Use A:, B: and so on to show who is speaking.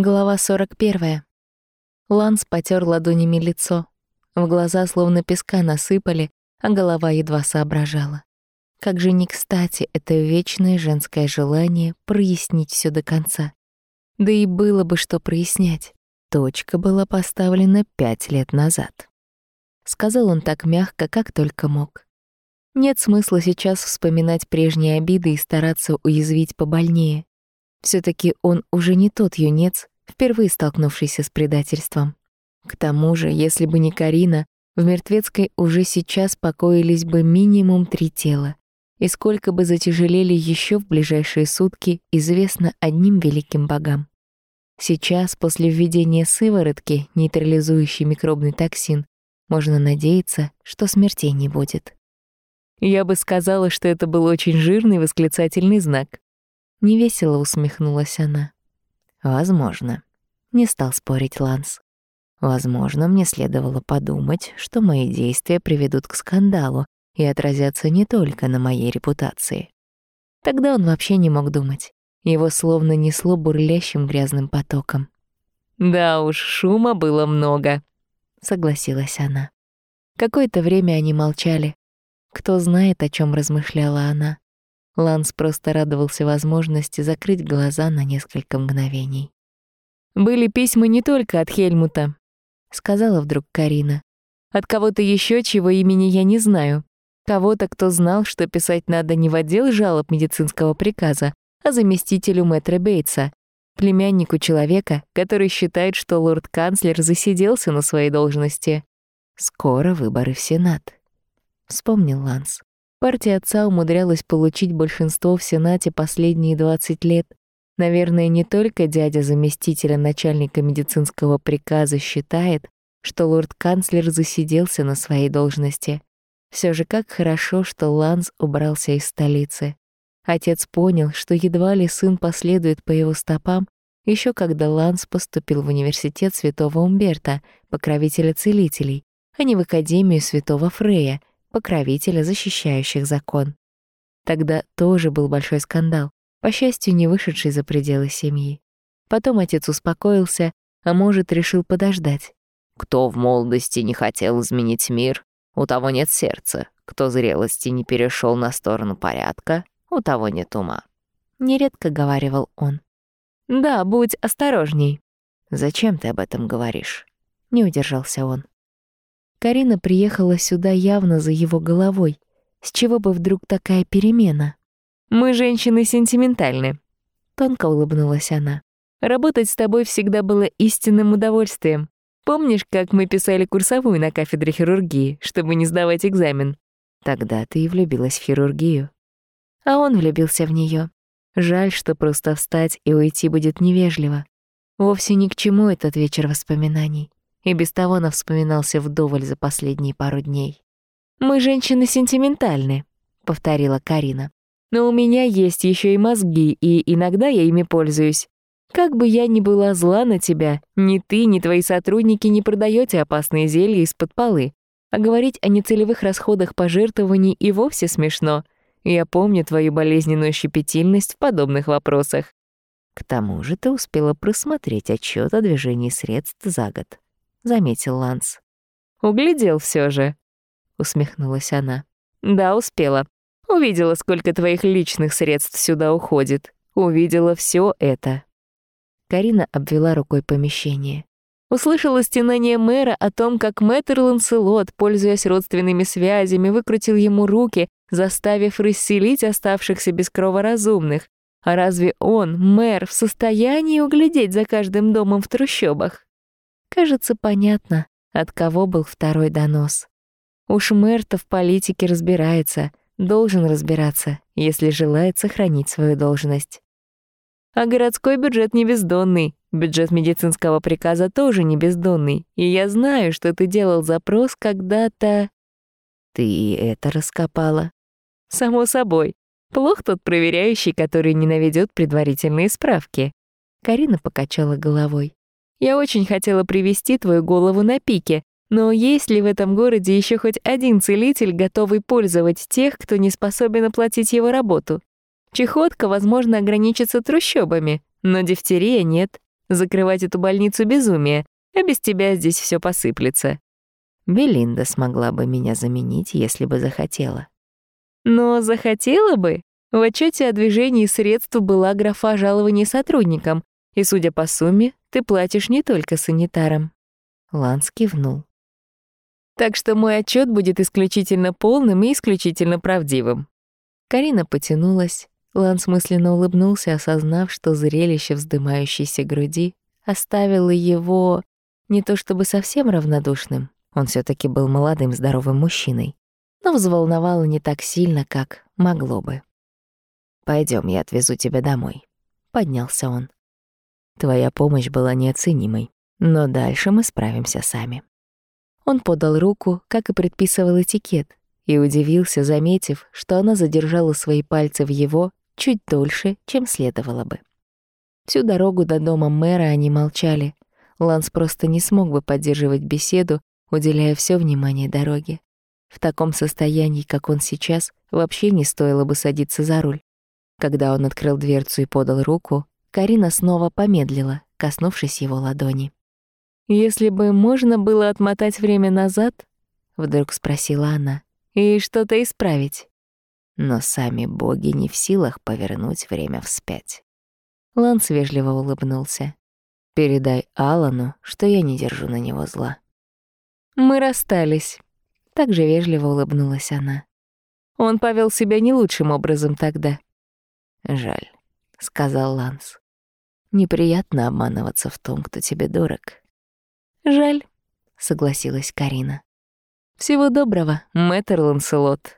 A: Глава 41. Ланс потер ладонями лицо. В глаза словно песка насыпали, а голова едва соображала. Как же не кстати это вечное женское желание прояснить все до конца. Да и было бы что прояснять. Точка была поставлена пять лет назад. Сказал он так мягко, как только мог. Нет смысла сейчас вспоминать прежние обиды и стараться уязвить побольнее все таки он уже не тот юнец, впервые столкнувшийся с предательством. К тому же, если бы не Карина, в Мертвецкой уже сейчас покоились бы минимум три тела. И сколько бы затяжелели еще в ближайшие сутки, известно одним великим богам. Сейчас, после введения сыворотки, нейтрализующей микробный токсин, можно надеяться, что смертей не будет. Я бы сказала, что это был очень жирный восклицательный знак. Невесело усмехнулась она. Возможно. Не стал спорить Ланс. Возможно, мне следовало подумать, что мои действия приведут к скандалу и отразятся не только на моей репутации. Тогда он вообще не мог думать. Его словно несло бурлящим грязным потоком. «Да уж, шума было много», — согласилась она. Какое-то время они молчали. Кто знает, о чем размышляла она. Ланс просто радовался возможности закрыть глаза на несколько мгновений. «Были письма не только от Хельмута», — сказала вдруг Карина. «От кого-то еще, чего имени я не знаю. Кого-то, кто знал, что писать надо не в отдел жалоб медицинского приказа, а заместителю мэтра Бейтса, племяннику человека, который считает, что лорд-канцлер засиделся на своей должности. Скоро выборы в Сенат», — вспомнил Ланс. Партия отца умудрялась получить большинство в Сенате последние 20 лет. Наверное, не только дядя заместителя начальника медицинского приказа считает, что лорд-канцлер засиделся на своей должности. Все же как хорошо, что Ланс убрался из столицы. Отец понял, что едва ли сын последует по его стопам, еще когда Ланс поступил в университет Святого Умберта, покровителя целителей, а не в Академию Святого Фрея, покровителя, защищающих закон. Тогда тоже был большой скандал, по счастью, не вышедший за пределы семьи. Потом отец успокоился, а может, решил подождать. Кто в молодости не хотел изменить мир, у того нет сердца. Кто зрелости не перешел на сторону порядка, у того нет ума. Нередко говаривал он. «Да, будь осторожней». «Зачем ты об этом говоришь?» Не удержался он. Карина приехала сюда явно за его головой. С чего бы вдруг такая перемена? «Мы, женщины, сентиментальны», — тонко улыбнулась она. «Работать с тобой всегда было истинным удовольствием. Помнишь, как мы писали курсовую на кафедре хирургии, чтобы не сдавать экзамен? Тогда ты и влюбилась в хирургию. А он влюбился в нее. Жаль, что просто встать и уйти будет невежливо. Вовсе ни к чему этот вечер воспоминаний и без того вспоминался вдоволь за последние пару дней. «Мы женщины сентиментальны», — повторила Карина. «Но у меня есть еще и мозги, и иногда я ими пользуюсь. Как бы я ни была зла на тебя, ни ты, ни твои сотрудники не продаете опасные зелья из-под полы. А говорить о нецелевых расходах пожертвований и вовсе смешно. Я помню твою болезненную щепетильность в подобных вопросах. К тому же ты успела просмотреть отчет о движении средств за год заметил Ланс. «Углядел все же», — усмехнулась она. «Да, успела. Увидела, сколько твоих личных средств сюда уходит. Увидела все это». Карина обвела рукой помещение. Услышала стенание мэра о том, как мэтр Ланселот, пользуясь родственными связями, выкрутил ему руки, заставив расселить оставшихся без крова разумных. А разве он, мэр, в состоянии углядеть за каждым домом в трущобах? Кажется, понятно, от кого был второй донос. Уж мэр-то в политике разбирается, должен разбираться, если желает сохранить свою должность. А городской бюджет не бездонный, бюджет медицинского приказа тоже не бездонный, и я знаю, что ты делал запрос когда-то... Ты это раскопала? Само собой. Плох тот проверяющий, который не предварительные справки. Карина покачала головой. Я очень хотела привести твою голову на пике, но есть ли в этом городе еще хоть один целитель, готовый пользовать тех, кто не способен оплатить его работу? Чехотка, возможно, ограничится трущобами, но дифтерия нет. Закрывать эту больницу безумие, а без тебя здесь все посыплется. Белинда смогла бы меня заменить, если бы захотела. Но захотела бы? В отчете о движении средств была графа жалования сотрудникам, и, судя по сумме, ты платишь не только санитарам. Ланс кивнул. Так что мой отчет будет исключительно полным и исключительно правдивым. Карина потянулась. Ланс мысленно улыбнулся, осознав, что зрелище вздымающейся груди оставило его не то чтобы совсем равнодушным, он все таки был молодым, здоровым мужчиной, но взволновало не так сильно, как могло бы. Пойдем, я отвезу тебя домой», — поднялся он. «Твоя помощь была неоценимой, но дальше мы справимся сами». Он подал руку, как и предписывал этикет, и удивился, заметив, что она задержала свои пальцы в его чуть дольше, чем следовало бы. Всю дорогу до дома мэра они молчали. Ланс просто не смог бы поддерживать беседу, уделяя все внимание дороге. В таком состоянии, как он сейчас, вообще не стоило бы садиться за руль. Когда он открыл дверцу и подал руку, Карина снова помедлила, коснувшись его ладони. «Если бы можно было отмотать время назад?» — вдруг спросила она. «И что-то исправить?» Но сами боги не в силах повернуть время вспять. Ланс вежливо улыбнулся. «Передай Алану, что я не держу на него зла». «Мы расстались», — так же вежливо улыбнулась она. «Он повел себя не лучшим образом тогда». «Жаль», — сказал Ланс. «Неприятно обманываться в том, кто тебе дорог». «Жаль», — согласилась Карина. «Всего доброго, мэтр Ланселот».